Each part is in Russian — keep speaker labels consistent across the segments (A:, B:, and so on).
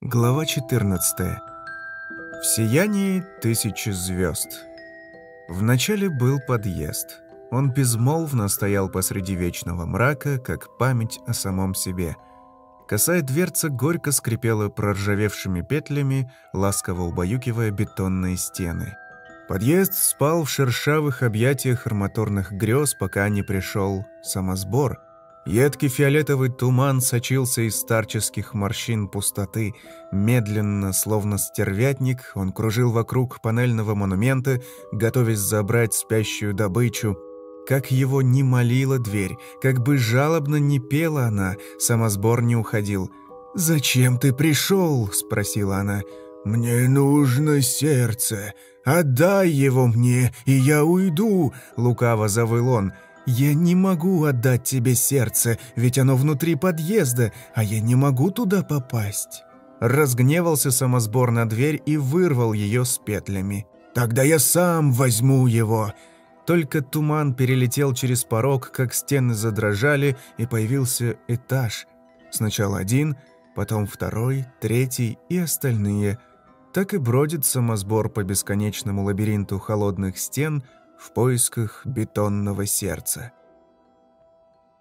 A: Глава 14. В сиянии тысячи звезд. Вначале был подъезд. Он безмолвно стоял посреди вечного мрака, как память о самом себе. Косая дверца горько скрипела проржавевшими петлями, ласково убаюкивая бетонные стены. Подъезд спал в шершавых объятиях арматорных грез, пока не пришел самосбор — Едкий фиолетовый туман сочился из старческих морщин пустоты. Медленно, словно стервятник, он кружил вокруг панельного монумента, готовясь забрать спящую добычу. Как его не молила дверь, как бы жалобно не пела она, самосбор не уходил. «Зачем ты пришел?» – спросила она. «Мне нужно сердце. Отдай его мне, и я уйду», – лукаво завыл он – «Я не могу отдать тебе сердце, ведь оно внутри подъезда, а я не могу туда попасть». Разгневался самосбор на дверь и вырвал ее с петлями. «Тогда я сам возьму его!» Только туман перелетел через порог, как стены задрожали, и появился этаж. Сначала один, потом второй, третий и остальные. Так и бродит самосбор по бесконечному лабиринту холодных стен – в поисках бетонного сердца.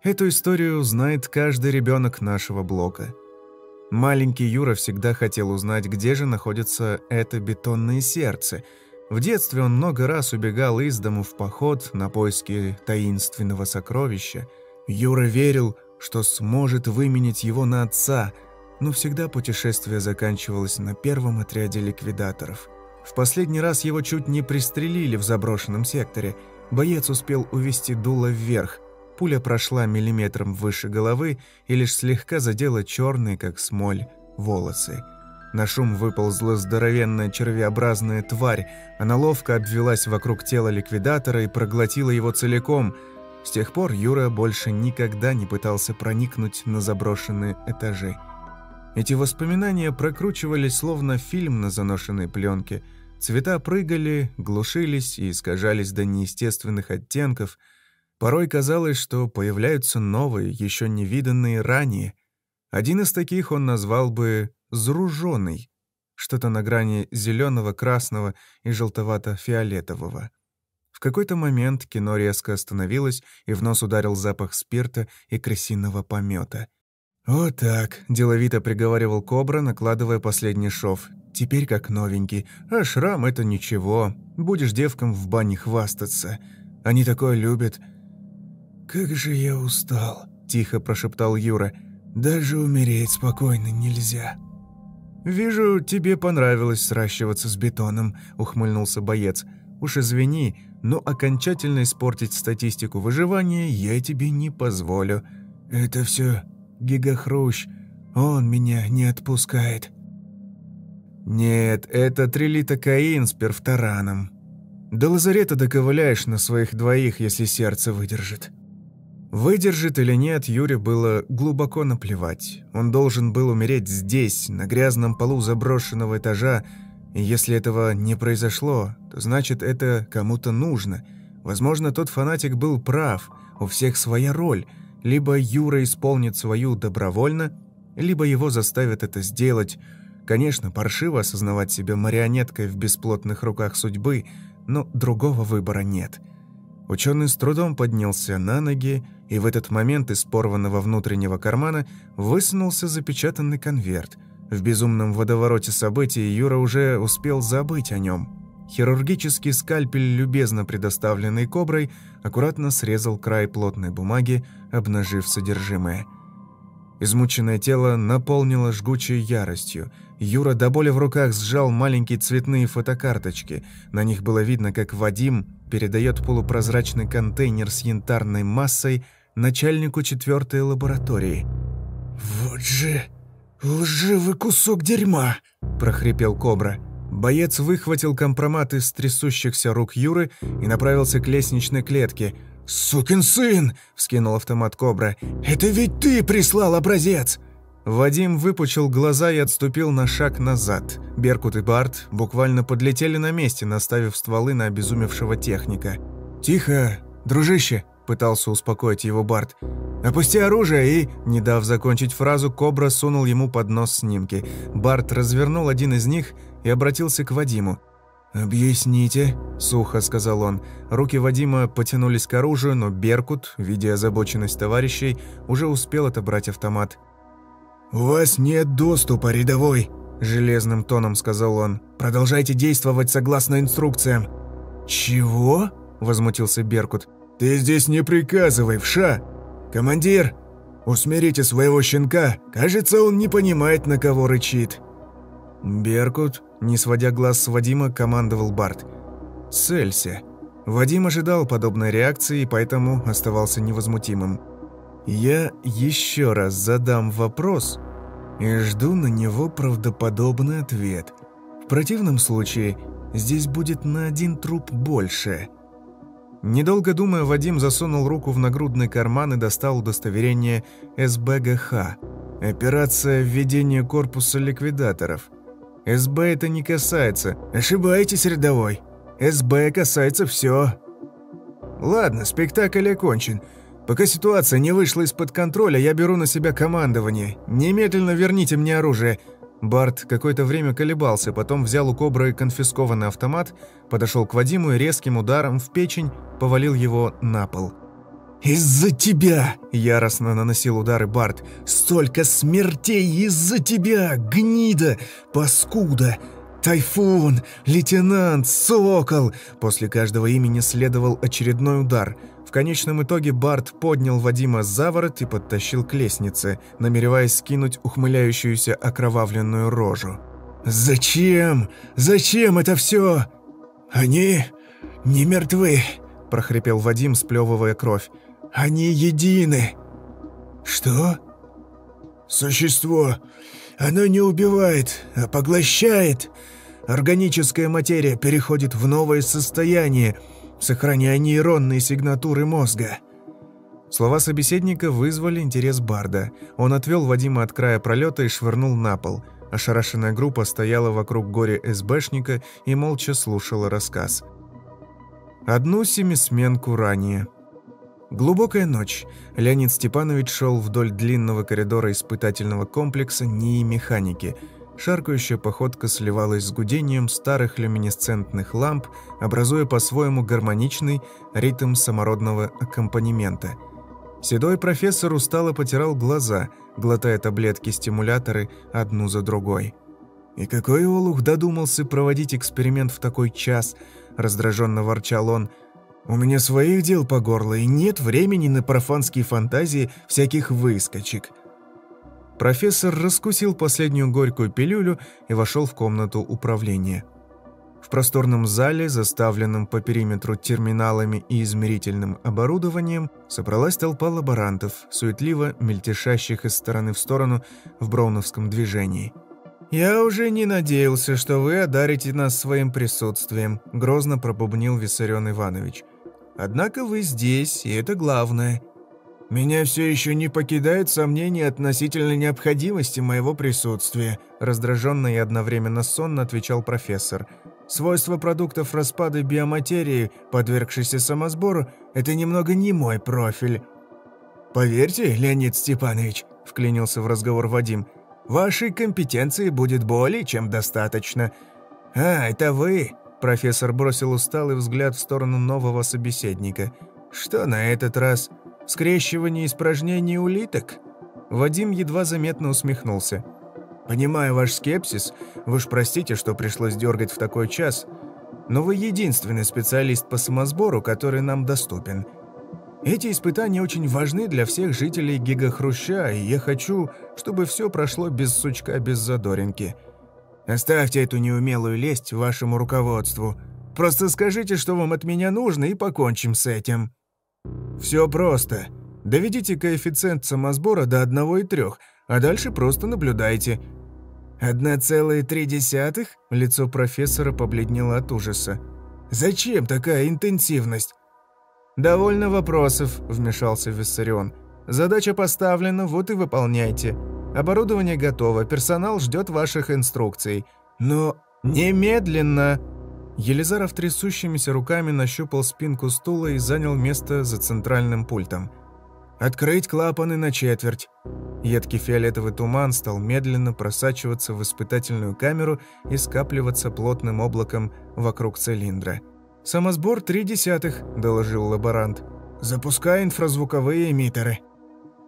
A: Эту историю знает каждый ребенок нашего блока. Маленький Юра всегда хотел узнать, где же находится это бетонное сердце. В детстве он много раз убегал из дому в поход на поиски таинственного сокровища. Юра верил, что сможет выменить его на отца, но всегда путешествие заканчивалось на первом отряде ликвидаторов – в последний раз его чуть не пристрелили в заброшенном секторе. Боец успел увести дуло вверх. Пуля прошла миллиметром выше головы и лишь слегка задела черные, как смоль, волосы. На шум выползла здоровенная червеобразная тварь. Она ловко обвелась вокруг тела ликвидатора и проглотила его целиком. С тех пор Юра больше никогда не пытался проникнуть на заброшенные этажи. Эти воспоминания прокручивались словно фильм на заношенной пленке – Цвета прыгали, глушились и искажались до неестественных оттенков. Порой казалось, что появляются новые, еще не виданные ранее. Один из таких он назвал бы «зруженный», что-то на грани зеленого, красного и желтовато-фиолетового. В какой-то момент кино резко остановилось, и в нос ударил запах спирта и крысиного помета. «Вот так», — деловито приговаривал Кобра, накладывая последний шов. «Теперь как новенький. А шрам — это ничего. Будешь девкам в бане хвастаться. Они такое любят». «Как же я устал», — тихо прошептал Юра. «Даже умереть спокойно нельзя». «Вижу, тебе понравилось сращиваться с бетоном», — ухмыльнулся боец. «Уж извини, но окончательно испортить статистику выживания я тебе не позволю». «Это все Гигахрущ, он меня не отпускает». «Нет, это трилитокаин с перфтораном. До лазарета доковыляешь на своих двоих, если сердце выдержит». Выдержит или нет, Юре было глубоко наплевать. Он должен был умереть здесь, на грязном полу заброшенного этажа, и если этого не произошло, то значит это кому-то нужно. Возможно, тот фанатик был прав, у всех своя роль – либо Юра исполнит свою добровольно, либо его заставят это сделать. Конечно, паршиво осознавать себя марионеткой в бесплотных руках судьбы, но другого выбора нет. Ученый с трудом поднялся на ноги, и в этот момент из порванного внутреннего кармана высунулся запечатанный конверт. В безумном водовороте событий Юра уже успел забыть о нем. Хирургический скальпель, любезно предоставленный коброй, аккуратно срезал край плотной бумаги, обнажив содержимое. Измученное тело наполнило жгучей яростью. Юра до боли в руках сжал маленькие цветные фотокарточки. На них было видно, как Вадим передает полупрозрачный контейнер с янтарной массой начальнику четвертой лаборатории.
B: «Вот же лживый кусок дерьма!» – прохрипел Кобра.
A: Боец выхватил компромат из трясущихся рук Юры и направился к лестничной клетке.
B: «Сукин сын!» – вскинул автомат Кобра. «Это ведь ты прислал образец!»
A: Вадим выпучил глаза и отступил на шаг назад. Беркут и Барт буквально подлетели на месте, наставив стволы на обезумевшего техника.
B: «Тихо, дружище!»
A: – пытался успокоить его Барт. «Опусти оружие и...» Не дав закончить фразу, Кобра сунул ему под нос снимки. Барт развернул один из них и обратился к Вадиму. «Объясните», – сухо сказал он. Руки Вадима потянулись к оружию, но Беркут, видя озабоченность товарищей, уже успел отобрать автомат.
B: «У вас нет доступа, рядовой», – железным тоном сказал он. «Продолжайте действовать согласно инструкциям».
A: «Чего?» – возмутился Беркут.
B: «Ты здесь не приказывай, вша! Командир, усмирите своего щенка, кажется, он не понимает, на кого рычит».
A: «Беркут», не сводя глаз с Вадима, командовал Барт. «Целься». Вадим ожидал подобной реакции, поэтому оставался невозмутимым. «Я еще раз задам вопрос и жду на него правдоподобный ответ. В противном случае здесь будет на один труп больше». Недолго думая, Вадим засунул руку в нагрудный карман и достал удостоверение СБГХ. Операция введения корпуса ликвидаторов. СБ это не касается. Ошибаетесь, рядовой. СБ касается все. Ладно, спектакль окончен. Пока ситуация не вышла из-под контроля, я беру на себя командование. Немедленно верните мне оружие. Барт какое-то время колебался, потом взял у Кобры конфискованный автомат, подошел к Вадиму и резким ударом в печень повалил его на пол.
B: «Из-за тебя!» – яростно наносил удары Барт. «Столько смертей из-за тебя, гнида, паскуда! Тайфун, лейтенант, сокол!» После каждого имени следовал очередной удар. В конечном итоге Барт поднял Вадима за ворот и подтащил к лестнице, намереваясь скинуть ухмыляющуюся окровавленную рожу. «Зачем? Зачем это все? Они не мертвы!» – прохрипел Вадим, сплевывая кровь. Они едины». «Что?» «Существо. Оно не убивает, а поглощает. Органическая материя переходит в новое состояние, сохраняя нейронные сигнатуры мозга».
A: Слова собеседника вызвали интерес Барда. Он отвел Вадима от края пролета и швырнул на пол. Ошарашенная группа стояла вокруг горя СБшника и молча слушала рассказ. Одну семисменку ранее. Глубокая ночь. Леонид Степанович шел вдоль длинного коридора испытательного комплекса НИИ механики. Шаркающая походка сливалась с гудением старых люминесцентных ламп, образуя по-своему гармоничный ритм самородного аккомпанемента. Седой профессор устало потирал глаза, глотая таблетки-стимуляторы одну за другой. «И какой олух додумался проводить эксперимент в такой час?» – раздраженно ворчал он – у меня своих дел по горло, и нет времени на профанские фантазии всяких выскочек». Профессор раскусил последнюю горькую пилюлю и вошел в комнату управления. В просторном зале, заставленном по периметру терминалами и измерительным оборудованием, собралась толпа лаборантов, суетливо мельтешащих из стороны в сторону в броуновском движении. «Я уже не надеялся, что вы одарите нас своим присутствием», – грозно пробубнил Виссарион Иванович – Однако вы здесь, и это главное. Меня все еще не покидает сомнение относительно необходимости моего присутствия», раздраженно и одновременно сонно отвечал профессор. «Свойства продуктов распада биоматерии, подвергшейся самосбору, это немного не мой профиль». «Поверьте, Леонид Степанович», — вклинился в разговор Вадим, «вашей компетенции будет более чем достаточно». «А, это вы», Профессор бросил усталый взгляд в сторону нового собеседника. «Что на этот раз? Скрещивание испражнений улиток?» Вадим едва заметно усмехнулся. «Понимаю ваш скепсис, вы уж простите, что пришлось дергать в такой час, но вы единственный специалист по самосбору, который нам доступен. Эти испытания очень важны для всех жителей Гигахруща, и я хочу, чтобы все прошло без сучка, без задоринки». Оставьте эту неумелую лесть вашему руководству. Просто скажите, что вам от меня нужно, и покончим с этим. Все просто. Доведите коэффициент самосбора до 1,3, а дальше просто наблюдайте. «Одна целая три десятых?» Лицо профессора побледнело от ужаса. «Зачем такая интенсивность?» «Довольно вопросов», — вмешался Виссарион. «Задача поставлена, вот и выполняйте. Оборудование готово, персонал ждет ваших инструкций. Но немедленно!» Елизаров трясущимися руками нащупал спинку стула и занял место за центральным пультом. «Открыть клапаны на четверть!» Едкий фиолетовый туман стал медленно просачиваться в испытательную камеру и скапливаться плотным облаком вокруг цилиндра. «Самосбор три десятых», – доложил лаборант. «Запускай инфразвуковые эмиттеры».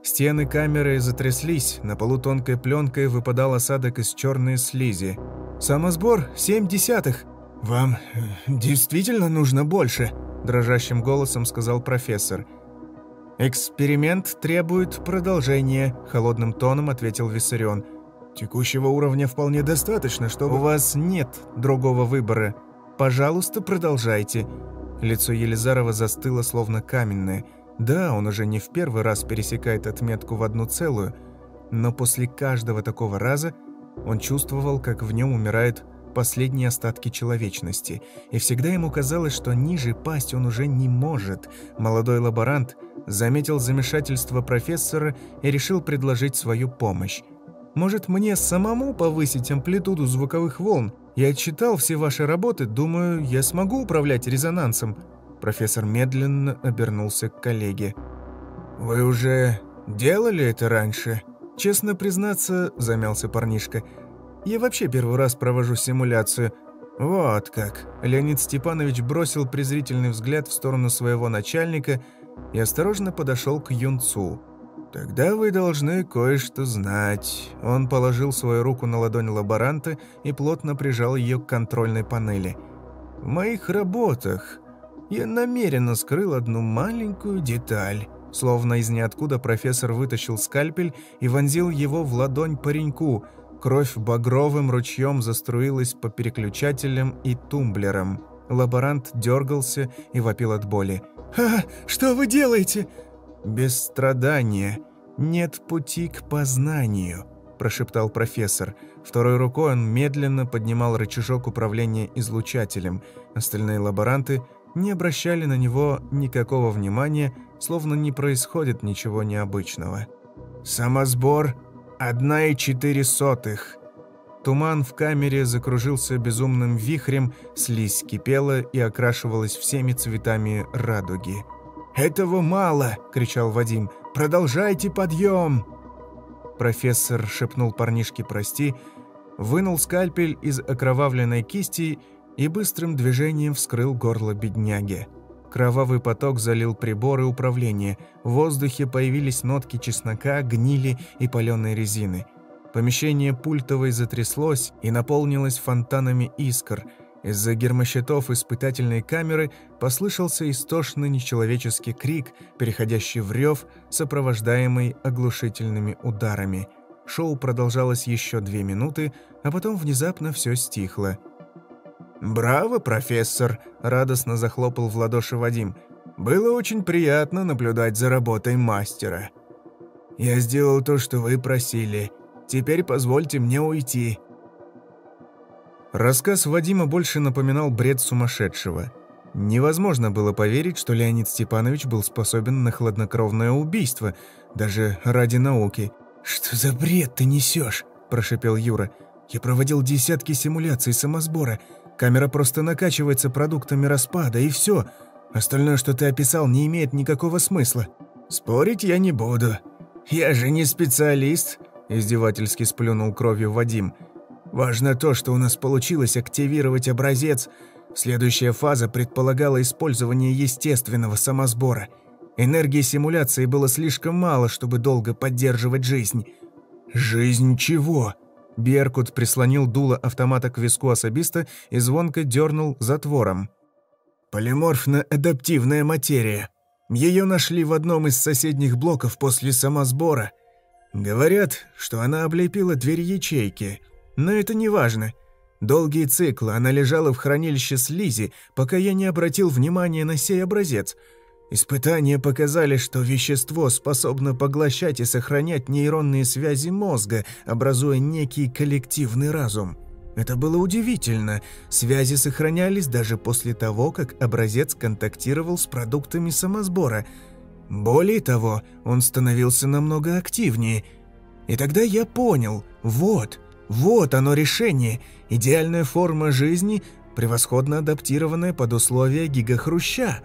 A: Стены камеры затряслись, на полу тонкой пленкой выпадал осадок из черной слизи. «Самосбор семь десятых!» «Вам э, действительно нужно больше?» – дрожащим голосом сказал профессор. «Эксперимент требует продолжения», – холодным тоном ответил Виссарион. «Текущего уровня вполне достаточно, чтобы...» «У вас нет другого выбора. Пожалуйста, продолжайте». Лицо Елизарова застыло, словно каменное. Да, он уже не в первый раз пересекает отметку в одну целую, но после каждого такого раза он чувствовал, как в нем умирает последние остатки человечности, и всегда ему казалось, что ниже пасть он уже не может. Молодой лаборант заметил замешательство профессора и решил предложить свою помощь. «Может, мне самому повысить амплитуду звуковых волн? Я читал все ваши работы, думаю, я смогу управлять резонансом». Профессор медленно обернулся к коллеге. «Вы уже делали это раньше?» «Честно признаться», — замялся парнишка, — я вообще первый раз провожу симуляцию. Вот как. Леонид Степанович бросил презрительный взгляд в сторону своего начальника и осторожно подошел к юнцу. «Тогда вы должны кое-что знать». Он положил свою руку на ладонь лаборанта и плотно прижал ее к контрольной панели. «В моих работах я намеренно скрыл одну маленькую деталь». Словно из ниоткуда профессор вытащил скальпель и вонзил его в ладонь пареньку – Кровь багровым ручьем заструилась по переключателям и тумблерам. Лаборант дергался и вопил от боли. «А, что вы делаете?» «Без страдания нет пути к познанию», – прошептал профессор. Второй рукой он медленно поднимал рычажок управления излучателем. Остальные лаборанты не обращали на него никакого внимания, словно не происходит ничего необычного. «Самосбор Одна и четыре сотых. Туман в камере закружился безумным вихрем, слизь кипела и окрашивалась всеми цветами радуги. «Этого мало!» – кричал Вадим. «Продолжайте подъем!» Профессор шепнул парнишке «прости», вынул скальпель из окровавленной кисти и быстрым движением вскрыл горло бедняги. Кровавый поток залил приборы управления. В воздухе появились нотки чеснока, гнили и паленой резины. Помещение пультовой затряслось и наполнилось фонтанами искр. Из-за гермощитов испытательной камеры послышался истошный нечеловеческий крик, переходящий в рев, сопровождаемый оглушительными ударами. Шоу продолжалось еще две минуты, а потом внезапно все стихло – «Браво, профессор!» – радостно захлопал в ладоши Вадим. «Было очень приятно наблюдать за работой мастера. Я сделал то, что вы просили. Теперь позвольте мне уйти». Рассказ Вадима больше напоминал бред сумасшедшего. Невозможно было поверить, что Леонид Степанович был способен на хладнокровное убийство, даже ради науки. «Что за бред ты несешь?» – прошепел Юра. «Я проводил десятки симуляций самосбора. Камера просто накачивается продуктами распада, и все. Остальное, что ты описал, не имеет никакого смысла. Спорить я не буду. Я же не специалист, издевательски сплюнул кровью Вадим. Важно то, что у нас получилось активировать образец. Следующая фаза предполагала использование естественного самосбора. Энергии симуляции было слишком мало, чтобы долго поддерживать жизнь. «Жизнь чего?» Беркут прислонил дуло автомата к виску особиста и звонко дернул затвором. «Полиморфно-адаптивная материя. Ее нашли в одном из соседних блоков после самосбора. Говорят, что она облепила дверь ячейки, но это не важно. Долгие циклы она лежала в хранилище слизи, пока я не обратил внимания на сей образец – Испытания показали, что вещество способно поглощать и сохранять нейронные связи мозга, образуя некий коллективный разум. Это было удивительно. Связи сохранялись даже после того, как образец контактировал с продуктами самосбора. Более того, он становился намного активнее. И тогда я понял, вот, вот оно решение. Идеальная форма жизни
B: превосходно адаптированное под условия гигахруща.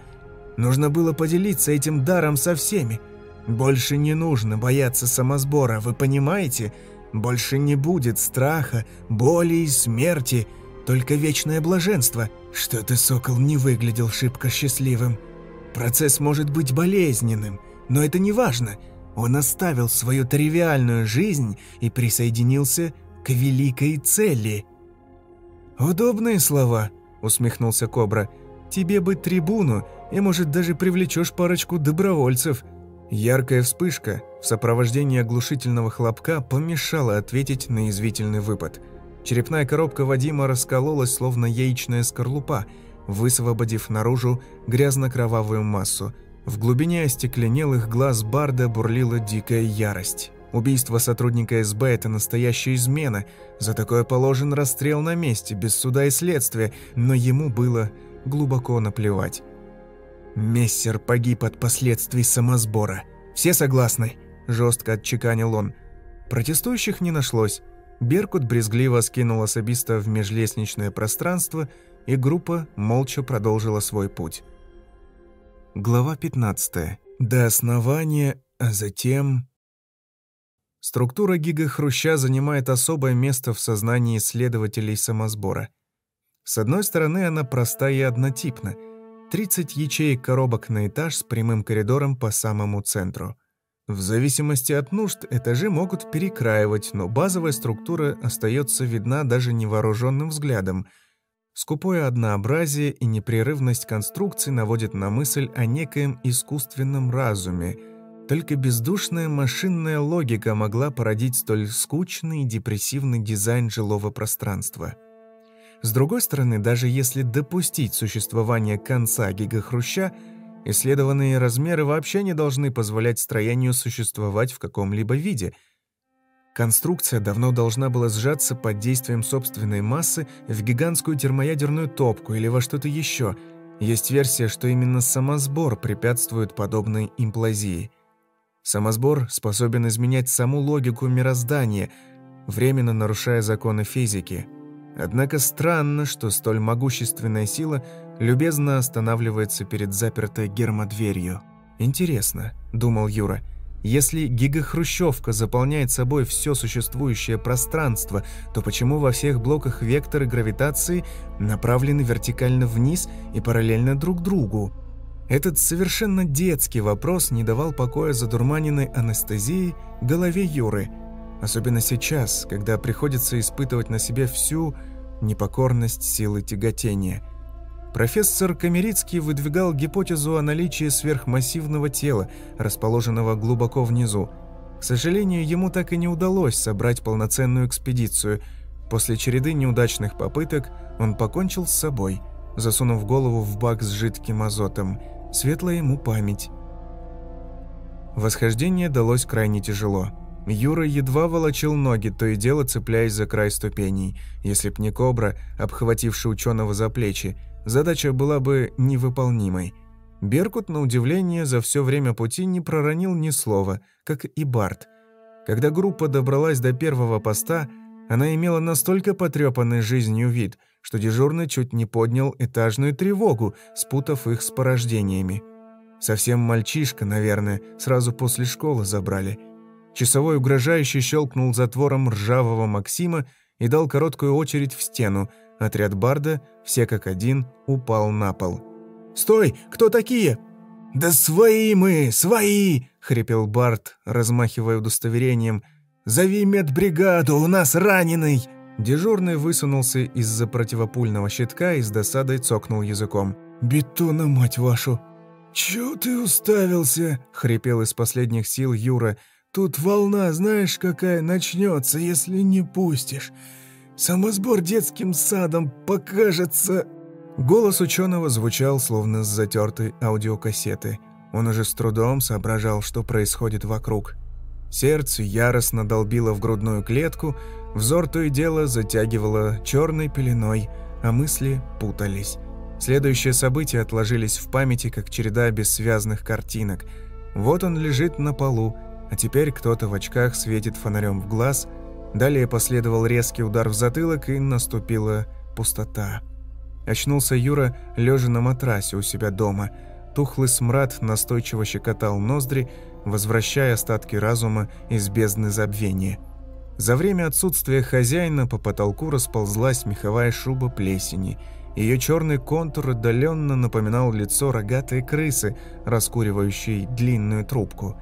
B: Нужно было поделиться этим даром со всеми. Больше не нужно бояться самосбора, вы понимаете? Больше не будет страха, боли и смерти, только вечное блаженство. Что ты, сокол, не выглядел шибко счастливым. Процесс может быть болезненным, но это не важно. Он оставил свою тривиальную жизнь и присоединился к великой цели. «Удобные слова», — усмехнулся Кобра. «Тебе быть трибуну, и, может, даже привлечешь парочку добровольцев». Яркая вспышка в сопровождении оглушительного хлопка помешала ответить на извительный выпад. Черепная коробка Вадима раскололась, словно яичная скорлупа, высвободив наружу грязно-кровавую массу. В глубине остекленелых глаз Барда бурлила дикая ярость. Убийство сотрудника СБ – это настоящая измена. За такое положен расстрел на месте, без суда и следствия, но ему было глубоко наплевать. Мессер погиб от последствий самосбора. Все согласны?» – жестко отчеканил он. Протестующих не нашлось. Беркут брезгливо скинул особиста в межлестничное пространство, и группа молча продолжила свой путь. Глава 15. До основания, а затем... Структура гигахруща занимает особое место в сознании исследователей самосбора. С одной стороны, она проста и однотипна. 30 ячеек коробок на этаж с прямым коридором по самому центру. В зависимости от нужд этажи могут перекраивать, но базовая структура остается видна даже невооруженным взглядом. Скупое однообразие и непрерывность конструкций наводят на мысль о некоем искусственном разуме – только бездушная машинная логика могла породить столь скучный и депрессивный дизайн жилого пространства. С другой стороны, даже если допустить существование конца гигахруща, исследованные размеры вообще не должны позволять строению существовать в каком-либо виде. Конструкция давно должна была сжаться под действием собственной массы в гигантскую термоядерную топку или во что-то еще. Есть версия, что именно самосбор препятствует подобной имплазии – Самосбор способен изменять саму логику мироздания, временно нарушая законы физики. Однако странно, что столь могущественная сила любезно останавливается перед запертой гермодверью. «Интересно», — думал Юра, — «если гигахрущевка заполняет собой все существующее пространство, то почему во всех блоках векторы гравитации направлены вертикально вниз и параллельно друг другу?» Этот совершенно детский вопрос не давал покоя задурманенной анестезией голове Юры, особенно сейчас, когда приходится испытывать на себе всю непокорность силы тяготения. Профессор Камерицкий выдвигал гипотезу о наличии сверхмассивного тела, расположенного глубоко внизу. К сожалению, ему так и не удалось собрать полноценную экспедицию. После череды неудачных попыток он покончил с собой, засунув голову в бак с жидким азотом – Светлая ему память. Восхождение далось крайне тяжело. Юра едва волочил ноги, то и дело цепляясь за край ступеней. Если б не кобра, обхвативший ученого за плечи, задача была бы невыполнимой. Беркут, на удивление, за все время пути не проронил ни слова, как и Барт. Когда группа добралась до первого поста, она имела настолько потрепанный жизнью вид – что дежурный чуть не поднял этажную тревогу, спутав их с порождениями. Совсем мальчишка, наверное, сразу после школы забрали. Часовой угрожающе щелкнул затвором ржавого Максима и дал короткую очередь в стену. Отряд Барда, все как один, упал на пол. «Стой! Кто такие?» «Да свои мы, свои!» — хрипел Барт, размахивая удостоверением. «Зови медбригаду, у нас раненый!» Дежурный высунулся из-за противопульного щитка и с досадой цокнул языком. «Бетона, мать вашу!» «Чё ты уставился?» — хрипел из последних сил Юра. «Тут волна, знаешь, какая начнется, если не пустишь. Самосбор детским садом покажется...» Голос ученого звучал, словно с затертой аудиокассеты. Он уже с трудом соображал, что происходит вокруг. Сердце яростно долбило в грудную клетку, Взор то и дело затягивало черной пеленой, а мысли путались. Следующие события отложились в памяти, как череда бессвязных картинок. Вот он лежит на полу, а теперь кто-то в очках светит фонарем в глаз. Далее последовал резкий удар в затылок, и наступила пустота.
A: Очнулся Юра, лежа на матрасе у себя дома. Тухлый смрад настойчиво щекотал ноздри, возвращая остатки разума из бездны забвения. За время отсутствия хозяина по потолку расползлась меховая шуба плесени. Ее черный контур отдаленно напоминал лицо рогатой крысы, раскуривающей длинную трубку.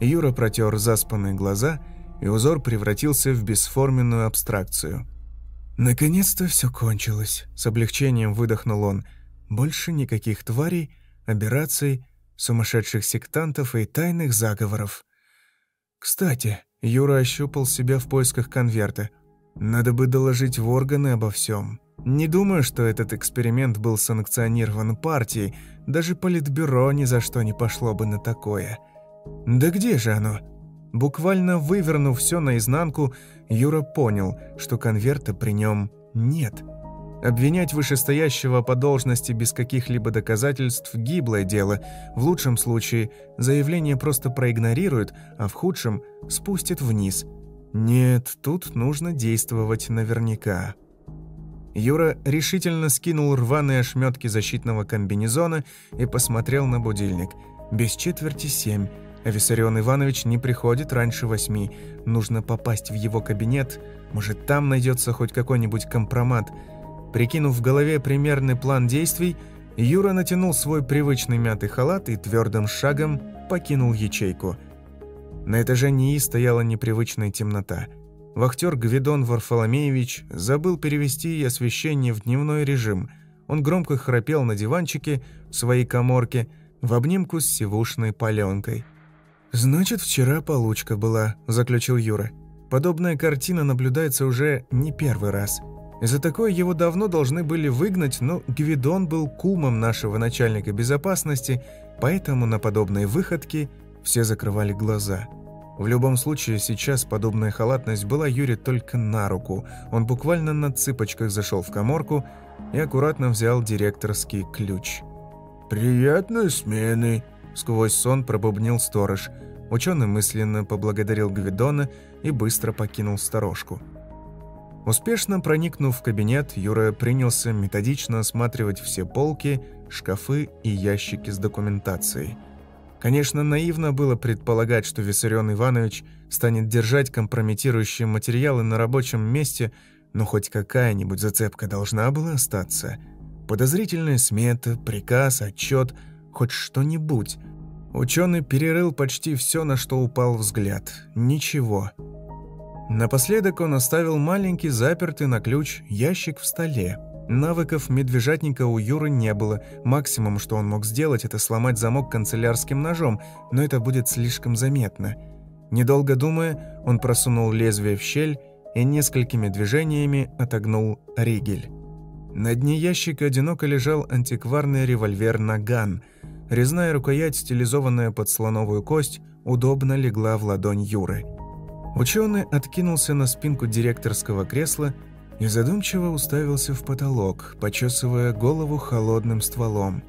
A: Юра протер заспанные глаза, и узор превратился в бесформенную абстракцию. «Наконец-то все кончилось», — с облегчением выдохнул он. «Больше никаких тварей, операций, сумасшедших сектантов и тайных заговоров. Кстати, Юра ощупал себя в поисках конверта. Надо бы доложить в органы обо всем. Не думаю, что этот эксперимент был санкционирован партией, даже политбюро ни за что не пошло бы на такое. Да где же оно? Буквально вывернув все наизнанку, Юра понял, что конверта при нем нет. Обвинять вышестоящего по должности без каких-либо доказательств – гиблое дело. В лучшем случае заявление просто проигнорируют, а в худшем – спустят вниз. Нет, тут нужно действовать наверняка. Юра решительно скинул рваные ошметки защитного комбинезона и посмотрел на будильник. Без четверти семь. А Виссарион Иванович не приходит раньше восьми. Нужно попасть в его кабинет. Может, там найдется хоть какой-нибудь компромат – Прикинув в голове примерный план действий, Юра натянул свой привычный мятый халат и твердым шагом покинул ячейку. На этаже НИИ стояла непривычная темнота. Вахтер Гвидон Варфоломеевич забыл перевести освещение в дневной режим. Он громко храпел на диванчике в своей коморке в обнимку с сивушной паленкой. «Значит, вчера получка была», – заключил Юра. «Подобная картина наблюдается уже не первый раз». За такое его давно должны были выгнать, но Гвидон был кумом нашего начальника безопасности, поэтому на подобные выходки все закрывали глаза. В любом случае, сейчас подобная халатность была Юре только на руку. Он буквально на цыпочках зашел в коморку и аккуратно взял директорский ключ.
B: «Приятной смены!»
A: – сквозь сон пробубнил сторож. Ученый мысленно поблагодарил Гвидона и быстро покинул сторожку. Успешно проникнув в кабинет, Юра принялся методично осматривать все полки, шкафы и ящики с документацией. Конечно, наивно было предполагать, что Виссарион Иванович станет держать компрометирующие материалы на рабочем месте, но хоть какая-нибудь зацепка должна была остаться. Подозрительная смета, приказ, отчет, хоть что-нибудь. Ученый перерыл почти все, на что упал взгляд. Ничего. Напоследок он оставил маленький запертый на ключ ящик в столе. Навыков медвежатника у Юры не было. Максимум, что он мог сделать, это сломать замок канцелярским ножом, но это будет слишком заметно. Недолго думая, он просунул лезвие в щель и несколькими движениями отогнул ригель. На дне ящика одиноко лежал антикварный револьвер «Наган». Резная рукоять, стилизованная под слоновую кость, удобно легла в ладонь Юры – Ученый откинулся на спинку директорского кресла и задумчиво уставился в потолок, почесывая голову холодным стволом.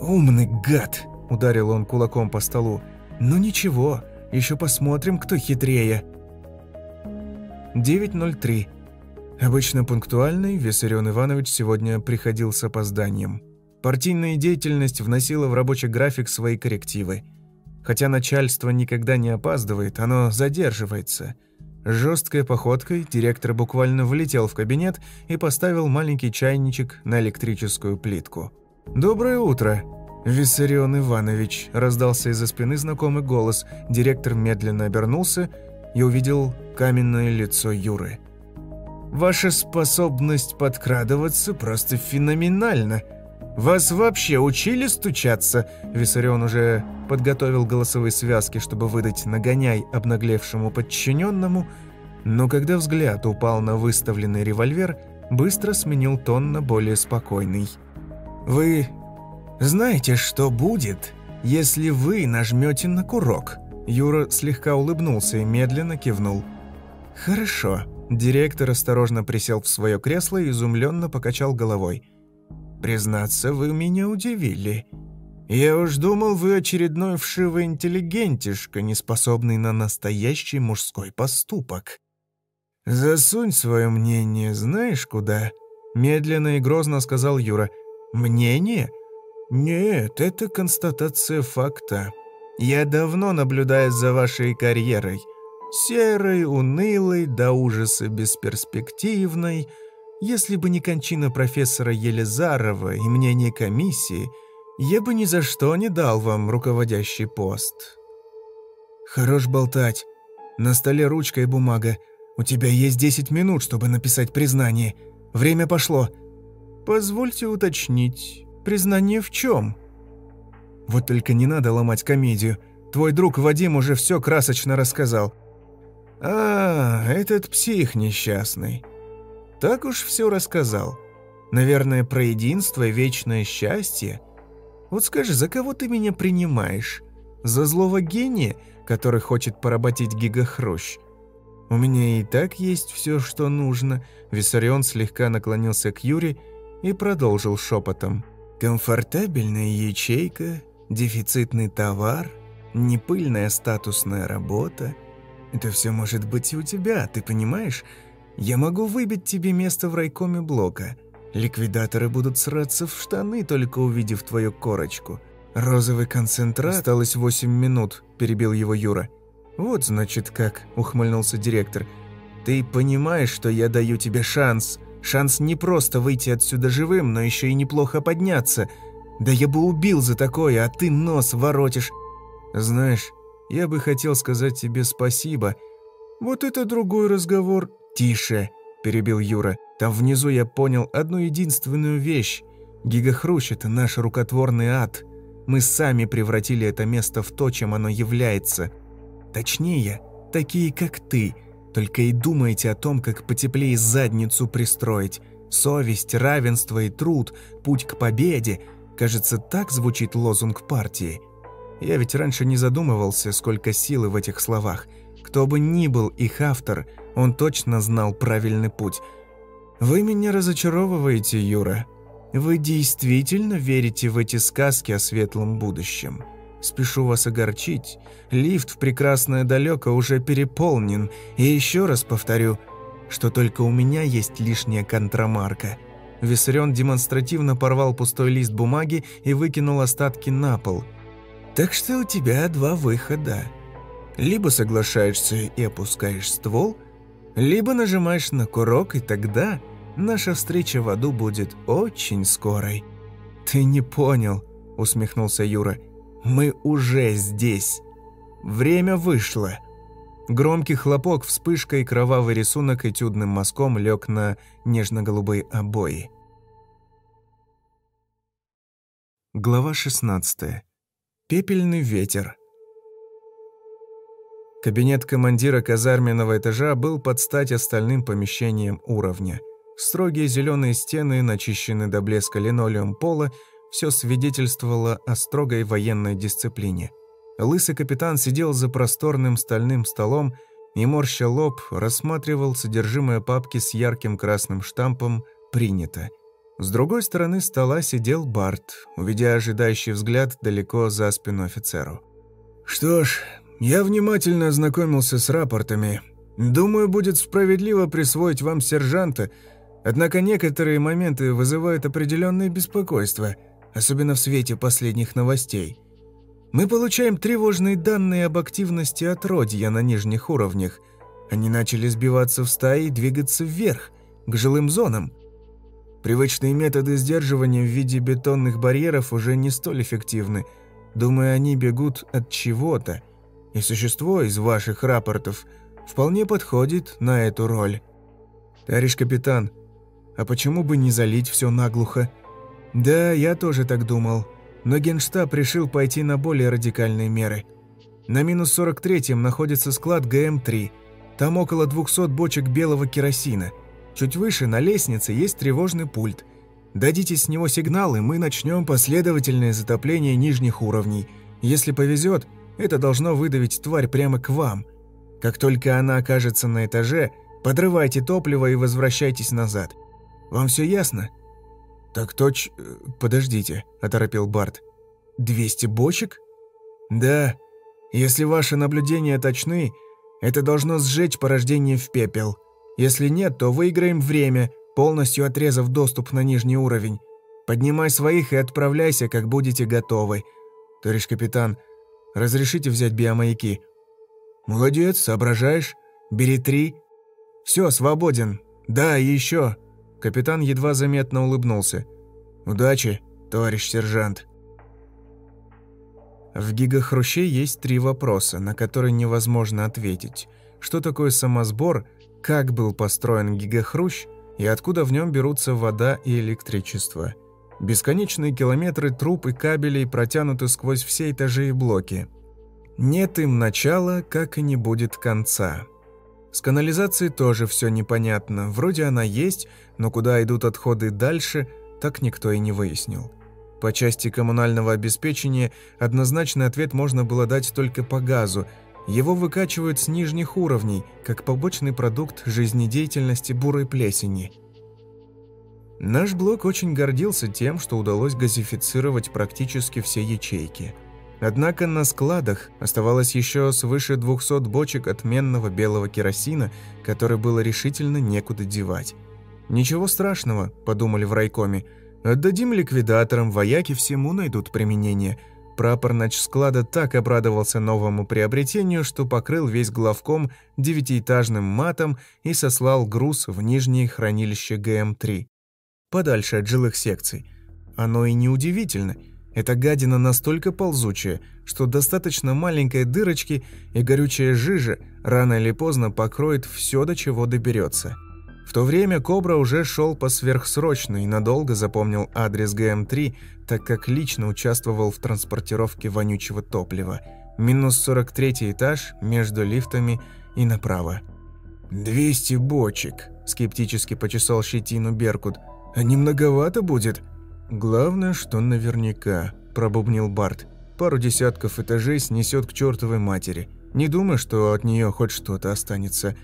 A: «Умный гад!» – ударил он кулаком по столу. «Ну ничего, еще посмотрим, кто хитрее». 9.03. Обычно пунктуальный, Виссарион Иванович сегодня приходил с опозданием. Партийная деятельность вносила в рабочий график свои коррективы – Хотя начальство никогда не опаздывает, оно задерживается. Жесткой походкой директор буквально влетел в кабинет и поставил маленький чайничек на электрическую плитку. «Доброе утро!» «Виссарион Иванович», – раздался из-за спины знакомый голос. Директор медленно обернулся и увидел каменное лицо Юры. «Ваша способность подкрадываться просто феноменальна!» «Вас вообще учили стучаться?» Виссарион уже подготовил голосовые связки, чтобы выдать нагоняй обнаглевшему подчиненному, но когда взгляд упал на выставленный револьвер, быстро сменил тон на более спокойный. «Вы знаете, что будет, если вы нажмете на курок?» Юра слегка улыбнулся и медленно кивнул. «Хорошо». Директор осторожно присел в свое кресло и изумленно покачал головой. Признаться, вы меня удивили. Я уж думал, вы очередной вшивый интеллигентишка, не способный на настоящий мужской поступок. Засунь свое мнение знаешь куда? Медленно и грозно сказал Юра. «Мнение? Нет, это констатация факта. Я давно наблюдаю за вашей карьерой. Серой, унылой, до ужаса бесперспективной. Если бы не кончина профессора Елизарова и мнение комиссии, я бы ни за что не дал вам руководящий пост».
B: «Хорош болтать. На столе ручка и бумага. У тебя есть 10 минут, чтобы написать признание. Время пошло».
A: «Позвольте уточнить, признание в чем?»
B: «Вот только не надо ломать комедию. Твой друг Вадим уже все красочно рассказал».
A: «А, этот псих несчастный. Так уж все рассказал. Наверное, про единство вечное счастье. Вот скажи, за кого ты меня принимаешь? За злого гения, который хочет поработить гигахрущ?» У меня и так есть все, что нужно». Виссарион слегка наклонился к Юре и продолжил шепотом. «Комфортабельная ячейка, дефицитный товар, непыльная статусная работа. Это все может быть и у тебя, ты понимаешь? Я могу выбить тебе место в райкоме блока. Ликвидаторы будут сраться в штаны, только увидев твою корочку. Розовый концентрат...» «Осталось восемь минут», – перебил его Юра. «Вот, значит, как», — ухмыльнулся директор. «Ты понимаешь, что я даю тебе шанс. Шанс не просто выйти отсюда живым, но еще и неплохо подняться. Да я бы убил за такое, а ты нос воротишь. Знаешь, я бы хотел сказать тебе спасибо. Вот это другой разговор. Тише», — перебил Юра. «Там внизу я понял одну единственную вещь. Гигахрущ — это наш рукотворный ад. Мы сами превратили это место в то, чем оно является». Точнее, такие как ты, только и думаете о том, как потеплее задницу пристроить. Совесть, равенство и труд, путь к победе. Кажется, так звучит лозунг партии. Я ведь раньше не задумывался, сколько силы в этих словах. Кто бы ни был их автор, он точно знал правильный путь. Вы меня разочаровываете, Юра. Вы действительно верите в эти сказки о светлом будущем? Спешу вас огорчить, лифт в прекрасное далеко уже переполнен, и еще раз повторю, что только у меня есть лишняя контрамарка». Виссарион демонстративно порвал пустой лист бумаги и выкинул остатки на пол. «Так что у тебя два выхода. Либо соглашаешься и опускаешь ствол, либо нажимаешь на курок, и тогда наша встреча в аду будет очень скорой». «Ты не понял», — усмехнулся Юра. Мы уже здесь. Время вышло. Громкий хлопок, вспышка и кровавый рисунок этюдным мазком лег на нежно-голубые обои. Глава 16. Пепельный ветер. Кабинет командира казарменного этажа был под стать остальным помещениям уровня. Строгие зеленые стены, начищенный до блеска линолеум пола – все свидетельствовало о строгой военной дисциплине. Лысый капитан сидел за просторным стальным столом и, морща лоб, рассматривал содержимое папки с ярким красным штампом «Принято». С другой стороны стола сидел Барт, уведя ожидающий взгляд далеко за спину офицеру. «Что ж, я внимательно ознакомился с рапортами. Думаю, будет справедливо присвоить вам сержанта, однако некоторые моменты вызывают определенное беспокойство – особенно в свете последних новостей. Мы получаем тревожные данные об активности отродья на нижних уровнях. Они начали сбиваться в стаи и двигаться вверх, к жилым зонам. Привычные методы сдерживания в виде бетонных барьеров уже не столь эффективны. Думаю, они бегут от чего-то. И существо из ваших рапортов вполне подходит на эту роль. Товарищ капитан, а почему бы не залить все наглухо? Да, я тоже так думал. Но Генштаб решил пойти на более радикальные меры. На минус 43-м находится склад ГМ-3. Там около 200 бочек белого керосина. Чуть выше, на лестнице, есть тревожный пульт. Дадите с него сигнал, и мы начнем последовательное затопление нижних уровней. Если повезет, это должно выдавить тварь прямо к вам. Как только она окажется на этаже, подрывайте топливо и возвращайтесь назад. Вам все ясно?» «Так точ... Э, подождите», – оторопил Барт. «Двести бочек?» «Да. Если ваши наблюдения точны, это должно сжечь порождение в пепел. Если нет, то выиграем время,
B: полностью отрезав доступ на нижний уровень. Поднимай своих и отправляйся, как будете готовы. Товарищ капитан, разрешите взять биомаяки?» «Молодец, соображаешь. Бери три. Все, свободен. Да, еще». Капитан едва заметно улыбнулся. «Удачи, товарищ сержант». В гигахруще есть три вопроса, на которые невозможно ответить. Что такое самосбор, как был построен гигахрущ и откуда в нем берутся вода и электричество. Бесконечные километры труб и кабелей протянуты сквозь все этажи и блоки. Нет им начала, как и не будет конца. С канализацией тоже все непонятно. Вроде она есть, но куда идут отходы дальше, так никто и не выяснил. По части коммунального обеспечения однозначный ответ можно было дать только по газу. Его выкачивают с нижних уровней, как побочный продукт жизнедеятельности бурой плесени. Наш блок очень гордился тем, что удалось газифицировать практически все ячейки. Однако на складах оставалось еще свыше 200 бочек отменного белого керосина, который было решительно некуда девать. «Ничего страшного», – подумали в райкоме – Отдадим ликвидаторам, вояки всему найдут применение. Прапор склада так обрадовался новому приобретению, что покрыл весь главком девятиэтажным матом и сослал груз в нижнее хранилище ГМ-3. Подальше от жилых секций. Оно и не удивительно. Эта гадина настолько ползучая, что достаточно маленькой дырочки и горючая жижа рано или поздно покроет все, до чего доберется. В то время Кобра уже шел по сверхсрочной и надолго запомнил адрес ГМ-3, так как лично участвовал в транспортировке вонючего топлива. Минус 43 этаж, между лифтами и направо. «Двести бочек», – скептически почесал щетину Беркут. «А не многовато будет?» «Главное, что наверняка», – пробубнил Барт. «Пару десятков этажей снесет к чертовой матери. Не думаю, что от нее хоть что-то останется».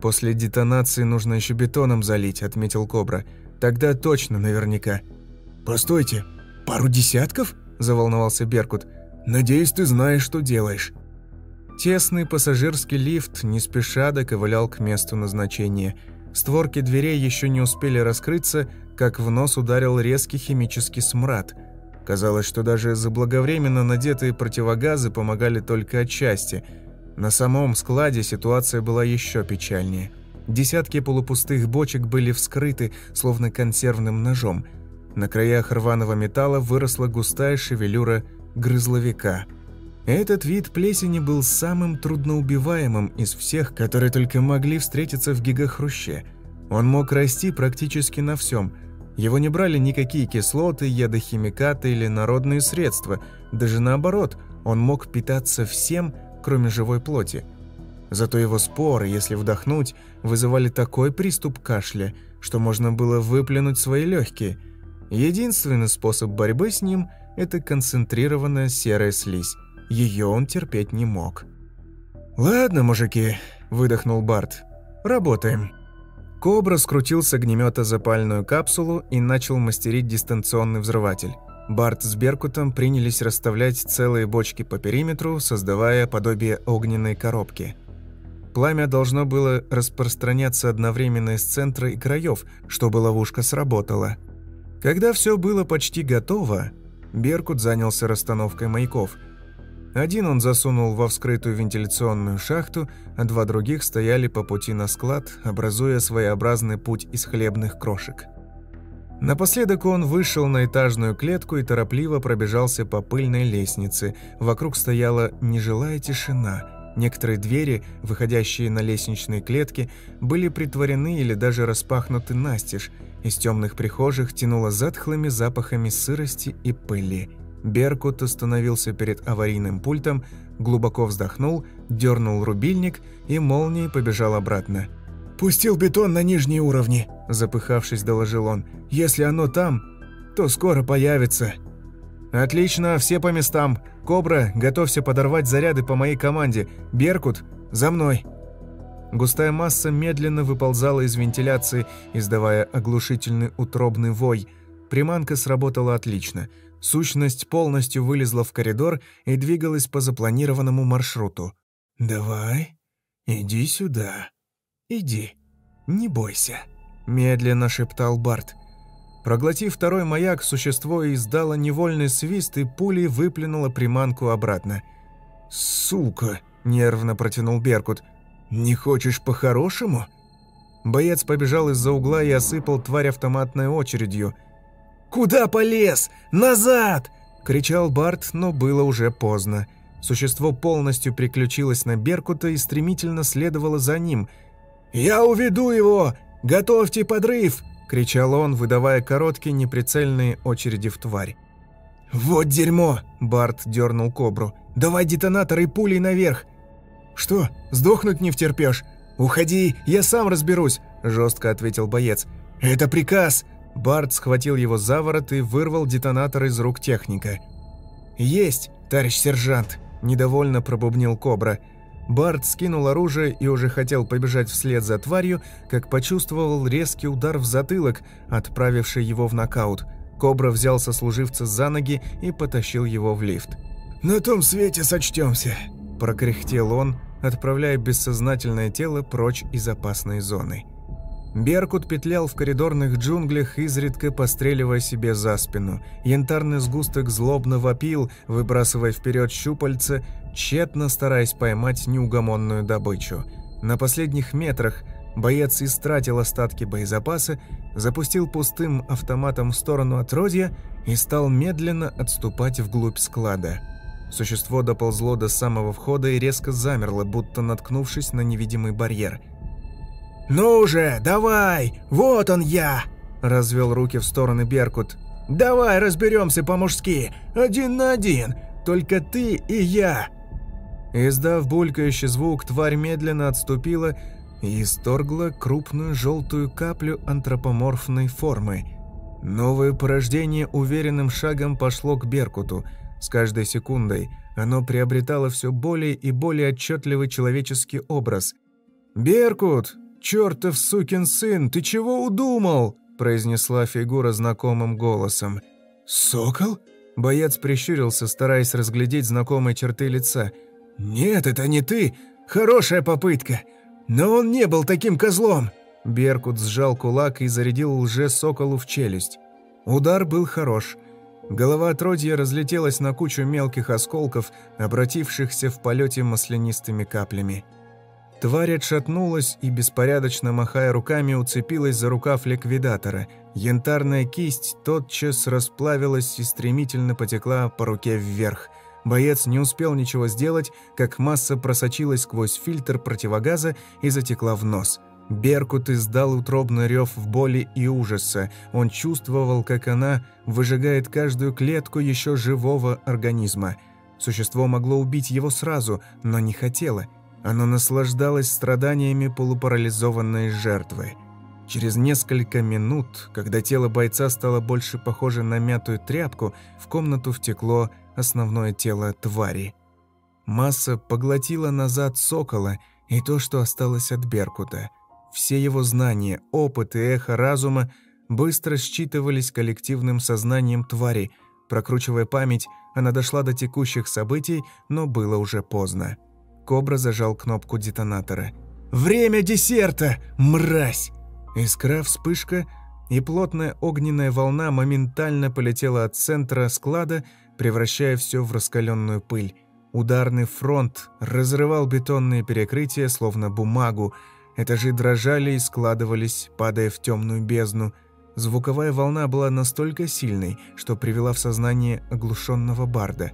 B: «После детонации нужно еще бетоном залить», — отметил Кобра. «Тогда точно наверняка». «Постойте, пару десятков?» – заволновался Беркут. «Надеюсь, ты знаешь, что делаешь». Тесный пассажирский лифт не спеша доковылял к месту назначения. Створки дверей еще не успели раскрыться, как в нос ударил резкий химический смрад. Казалось, что даже заблаговременно надетые противогазы помогали только отчасти – на самом складе ситуация была еще печальнее. Десятки полупустых бочек были вскрыты, словно консервным ножом. На краях рваного металла выросла густая шевелюра грызловика. Этот вид плесени был самым трудноубиваемым из всех, которые только могли встретиться в гигахруще. Он мог расти практически на всем. Его не брали никакие кислоты, ядохимикаты или народные средства. Даже наоборот, он мог питаться всем, кроме живой плоти. Зато его споры, если вдохнуть, вызывали такой приступ кашля, что можно было выплюнуть свои легкие. Единственный способ борьбы с ним – это концентрированная серая слизь. Ее он терпеть не мог. «Ладно, мужики», – выдохнул Барт. «Работаем». Кобра скрутил с огнемета запальную капсулу и начал мастерить дистанционный взрыватель. Барт с Беркутом принялись расставлять целые бочки по периметру, создавая подобие огненной коробки. Пламя должно было распространяться одновременно из центра и краев, чтобы ловушка сработала. Когда все было почти готово, Беркут занялся расстановкой маяков. Один он засунул во вскрытую вентиляционную шахту, а два других стояли по пути на склад, образуя своеобразный путь из хлебных крошек. Напоследок он вышел на этажную клетку и торопливо пробежался по пыльной лестнице. Вокруг стояла нежилая тишина. Некоторые двери, выходящие на лестничные клетки, были притворены или даже распахнуты настежь. Из темных прихожих тянуло затхлыми запахами сырости и пыли. Беркут остановился перед аварийным пультом, глубоко вздохнул, дернул рубильник и молнией побежал обратно. «Пустил бетон на нижние уровни», – запыхавшись, доложил он. «Если оно там, то скоро появится». «Отлично, все по местам. Кобра, готовься подорвать заряды по моей команде. Беркут, за мной». Густая масса медленно выползала из вентиляции, издавая оглушительный утробный вой. Приманка сработала отлично. Сущность полностью вылезла в коридор и двигалась по запланированному маршруту. «Давай, иди сюда», «Иди, не бойся».
A: медленно шептал Барт. Проглотив второй маяк, существо издало невольный свист и пулей выплюнуло приманку обратно.
B: «Сука!» – нервно протянул Беркут. «Не хочешь по-хорошему?»
A: Боец побежал из-за угла и осыпал тварь автоматной очередью.
B: «Куда полез? Назад!»
A: – кричал Барт, но было уже поздно. Существо полностью приключилось на Беркута и стремительно следовало за ним.
B: «Я уведу его! Готовьте подрыв!»
A: – кричал он, выдавая короткие неприцельные очереди в тварь.
B: «Вот дерьмо!» – Барт дернул кобру. «Давай детонатор и пулей наверх!» «Что, сдохнуть не втерпешь? Уходи, я сам разберусь!» – жестко ответил боец. «Это приказ!»
A: Барт схватил его за ворот и вырвал детонатор из рук техника.
B: «Есть, товарищ сержант!» – недовольно пробубнил Кобра.
A: Барт скинул оружие и уже хотел побежать вслед за тварью, как почувствовал резкий удар в затылок, отправивший его в нокаут. Кобра взял сослуживца за ноги и потащил его в лифт.
B: «На том свете сочтемся», –
A: прокряхтел он, отправляя бессознательное тело прочь из опасной зоны. Беркут петлял в коридорных джунглях, изредка постреливая себе за спину. Янтарный сгусток злобно вопил, выбрасывая вперед щупальца, тщетно стараясь поймать неугомонную добычу. На последних метрах боец истратил остатки боезапаса, запустил пустым автоматом в сторону отродья и стал медленно отступать вглубь склада. Существо доползло до самого входа и резко замерло, будто наткнувшись на невидимый барьер –
B: «Ну же, давай! Вот он я!» – развел руки в стороны Беркут. «Давай разберемся по-мужски, один на один, только ты и я!»
A: Издав булькающий звук, тварь медленно отступила и исторгла крупную желтую каплю антропоморфной формы. Новое порождение уверенным шагом пошло к Беркуту. С каждой секундой оно приобретало все более и более отчетливый человеческий образ. «Беркут, «Чёртов сукин сын, ты чего удумал?» – произнесла фигура знакомым голосом.
B: «Сокол?»
A: Боец прищурился, стараясь разглядеть знакомые черты лица.
B: «Нет, это не ты. Хорошая попытка. Но он не был таким козлом!»
A: Беркут сжал кулак и зарядил лже-соколу в челюсть. Удар был хорош. Голова отродья разлетелась на кучу мелких осколков, обратившихся в полете маслянистыми каплями. Тварь отшатнулась и, беспорядочно махая руками, уцепилась за рукав ликвидатора. Янтарная кисть тотчас расплавилась и стремительно потекла по руке вверх. Боец не успел ничего сделать, как масса просочилась сквозь фильтр противогаза и затекла в нос. Беркут издал утробный рев в боли и ужаса. Он чувствовал, как она выжигает каждую клетку еще живого организма. Существо могло убить его сразу, но не хотело – оно наслаждалось страданиями полупарализованной жертвы. Через несколько минут, когда тело бойца стало больше похоже на мятую тряпку, в комнату втекло основное тело твари. Масса поглотила назад сокола и то, что осталось от Беркута. Все его знания, опыт и эхо разума быстро считывались коллективным сознанием твари. Прокручивая память, она дошла до текущих событий, но было уже поздно. Кобра зажал кнопку детонатора.
B: «Время десерта, мразь!»
A: Искра, вспышка, и плотная огненная волна моментально полетела от центра склада, превращая все в раскаленную пыль. Ударный фронт разрывал бетонные перекрытия, словно бумагу. Этажи дрожали и складывались, падая в темную бездну. Звуковая волна была настолько сильной, что привела в сознание оглушенного барда.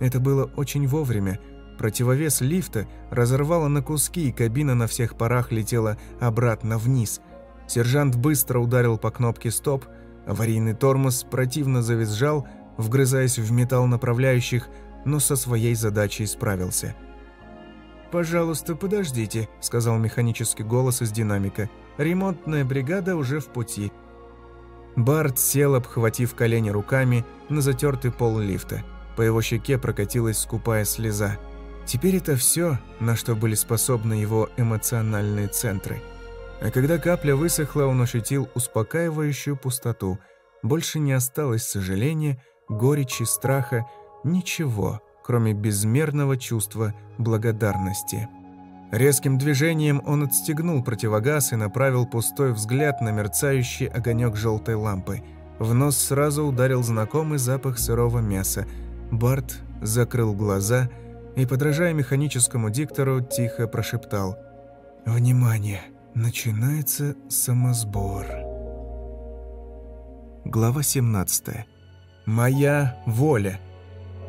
A: Это было очень вовремя, Противовес лифта разорвало на куски, и кабина на всех парах летела обратно вниз. Сержант быстро ударил по кнопке «Стоп», аварийный тормоз противно завизжал, вгрызаясь в металл направляющих, но со своей задачей справился. «Пожалуйста, подождите», — сказал механический голос из динамика. «Ремонтная бригада уже в пути». Барт сел, обхватив колени руками, на затертый пол лифта. По его щеке прокатилась скупая слеза. Теперь это все, на что были способны его эмоциональные центры. А когда капля высохла, он ощутил успокаивающую пустоту. Больше не осталось сожаления, горечи, страха, ничего, кроме безмерного чувства благодарности. Резким движением он отстегнул противогаз и направил пустой взгляд на мерцающий огонек желтой лампы. В нос сразу ударил знакомый запах сырого мяса. Барт закрыл глаза и, подражая механическому диктору, тихо прошептал «Внимание! Начинается самосбор». Глава 17. «Моя воля».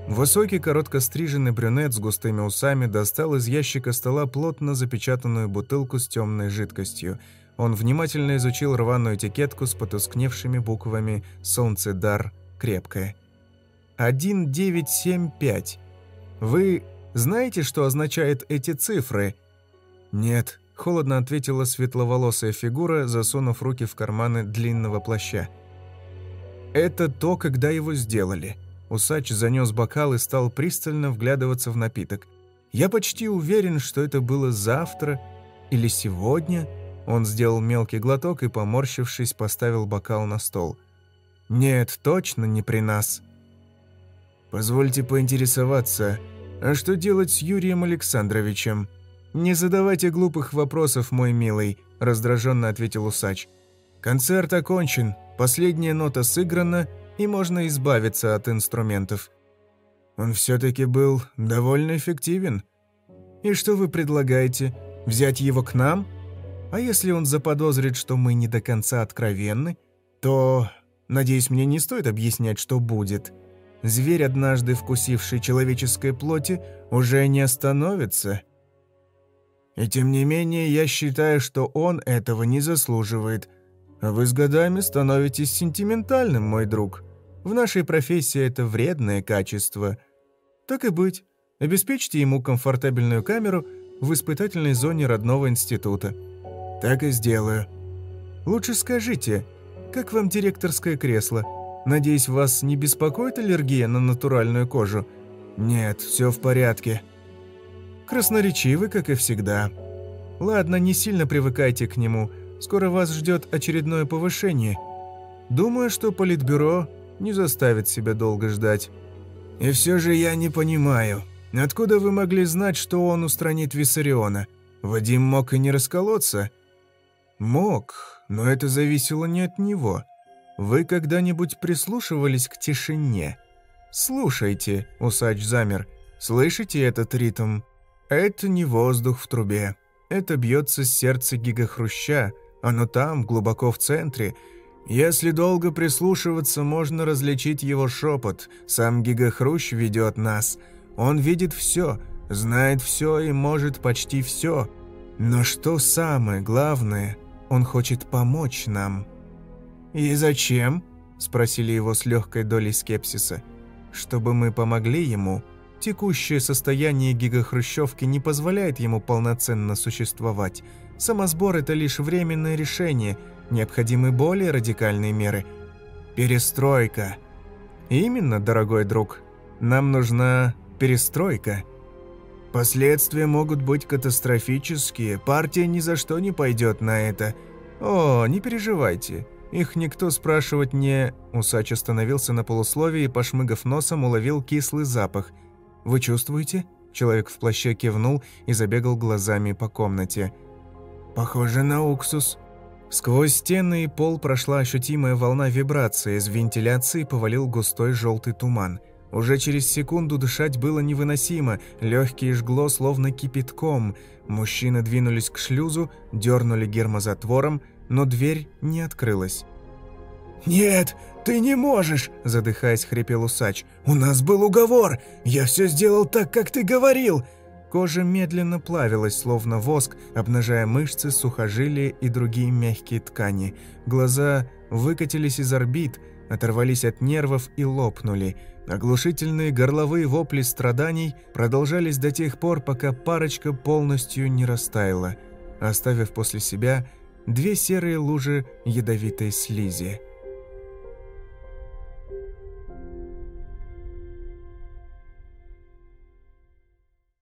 A: Высокий, коротко стриженный брюнет с густыми усами достал из ящика стола плотно запечатанную бутылку с темной жидкостью. Он внимательно изучил рваную этикетку с потускневшими буквами «Солнцедар крепкое». «1975. Вы знаете, что означают эти цифры?» «Нет», — холодно ответила светловолосая фигура, засунув руки в карманы длинного плаща. «Это то, когда его сделали». Усач занес бокал и стал пристально вглядываться в напиток. «Я почти уверен, что это было завтра или сегодня». Он сделал мелкий глоток и, поморщившись, поставил бокал на стол. «Нет, точно не при нас». «Позвольте поинтересоваться, а что делать с Юрием Александровичем?» «Не задавайте глупых вопросов, мой милый», – раздраженно ответил усач. «Концерт окончен, последняя нота сыграна – и можно избавиться от инструментов. Он все-таки был довольно эффективен. И что вы предлагаете? Взять его к нам? А если он заподозрит, что мы не до конца откровенны, то, надеюсь, мне не стоит объяснять, что будет. Зверь, однажды вкусивший человеческой плоти, уже не остановится. И тем не менее, я считаю, что он этого не заслуживает. Вы с годами становитесь сентиментальным, мой друг. В нашей профессии это вредное качество. Так и быть, обеспечьте ему комфортабельную камеру в испытательной зоне родного института. Так и сделаю. Лучше скажите, как вам директорское кресло? Надеюсь, вас не беспокоит аллергия на натуральную кожу? Нет, все в порядке. Красноречивы, как и всегда. Ладно, не сильно привыкайте к нему. Скоро вас ждет очередное повышение. Думаю, что Политбюро не заставит себя долго ждать. И все же я не понимаю, откуда вы могли знать, что он устранит Виссариона? Вадим мог и не расколоться. Мог, но это зависело не от него. Вы когда-нибудь прислушивались к тишине? Слушайте, усач замер. Слышите этот ритм? Это не воздух в трубе. Это бьется сердце гигахруща. Оно там, глубоко в центре, если долго прислушиваться, можно различить его шепот. Сам Гигахрущ ведет нас. Он видит все, знает все и может почти все. Но что самое главное, он хочет помочь нам. «И зачем?» – спросили его с легкой долей скепсиса. «Чтобы мы помогли ему. Текущее состояние гигахрущевки не позволяет ему полноценно существовать. Самосбор – это лишь временное решение – Необходимы более радикальные меры. Перестройка. Именно, дорогой друг. Нам нужна перестройка. Последствия могут быть катастрофические. Партия ни за что не пойдет на это. О, не переживайте. Их никто спрашивать не... Усач остановился на полусловии и, пошмыгав носом, уловил кислый запах. «Вы чувствуете?» Человек в плаще кивнул и забегал глазами по комнате. «Похоже на уксус», Сквозь стены и пол прошла ощутимая волна вибрации, из вентиляции повалил густой желтый туман. Уже через секунду дышать было невыносимо, легкие жгло словно кипятком. Мужчины двинулись к шлюзу, дернули гермозатвором, но дверь не открылась.
B: «Нет, ты не можешь!» – задыхаясь, хрипел усач. «У нас был уговор! Я все сделал так, как ты говорил!»
A: Кожа медленно плавилась, словно воск, обнажая мышцы, сухожилия и другие мягкие ткани. Глаза выкатились из орбит, оторвались от нервов и лопнули. Оглушительные горловые вопли страданий продолжались до тех пор, пока парочка полностью не растаяла, оставив после себя две серые лужи ядовитой слизи.